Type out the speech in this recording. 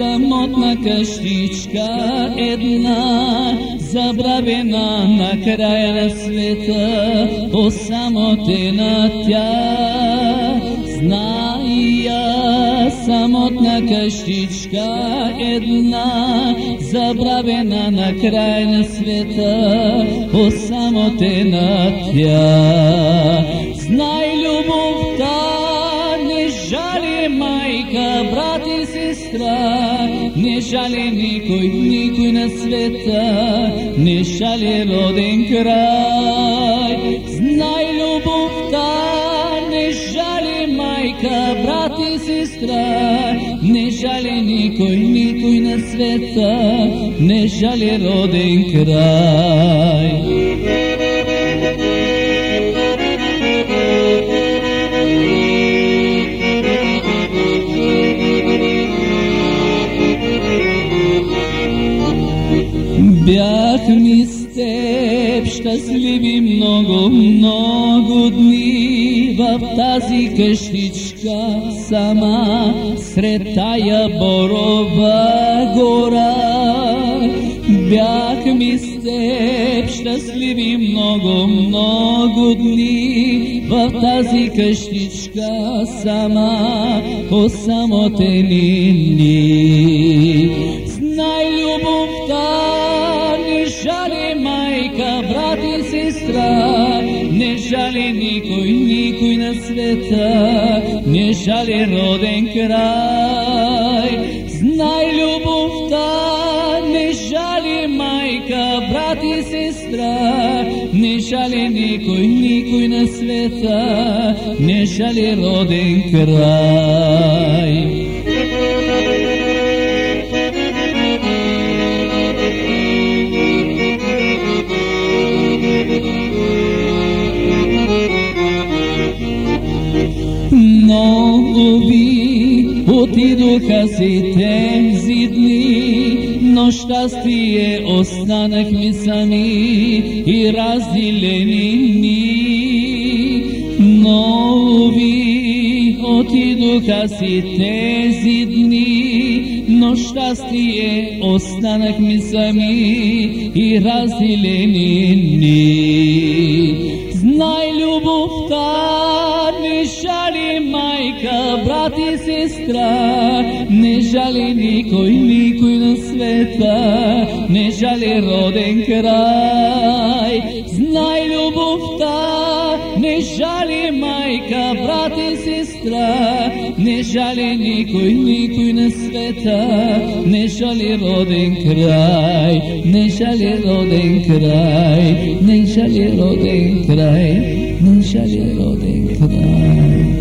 самотна къщичка една, забравена на края на света, осамотена тя. Зная самотна къщичка една, забравена на край на света, осамотена тя. Сестра, не жали никой, никой на света, не жали роден край. Знай любовта, не жали майка, брат и сестра, не жали никой, никой на света, не жали роден край. Бяхме с теб щастливи много, много дни в тази къщичка сама сред тая борова гора. Бяхме с теб щастливи много, много дни в тази къщичка сама осамотени ни. Сестра, не жали никой, никой на света, не жали роден край. Знай любовта, не жали майка, брат и сестра, не жали никой, никой на света, не жали роден край. Отидоха си тези дни, но щастие останахме сами и разделени ни. Много ви отидоха си тези дни, но щастие останахме сами и разделени ни. Жали майка, брат и сестра, не жали никой, никой на света, не жали роден край. Знай любовта, не жали майка, брат и сестра, не жали никой, никой на света, не жали роден край, не жали роден край, не жали роден край, не жали роден край.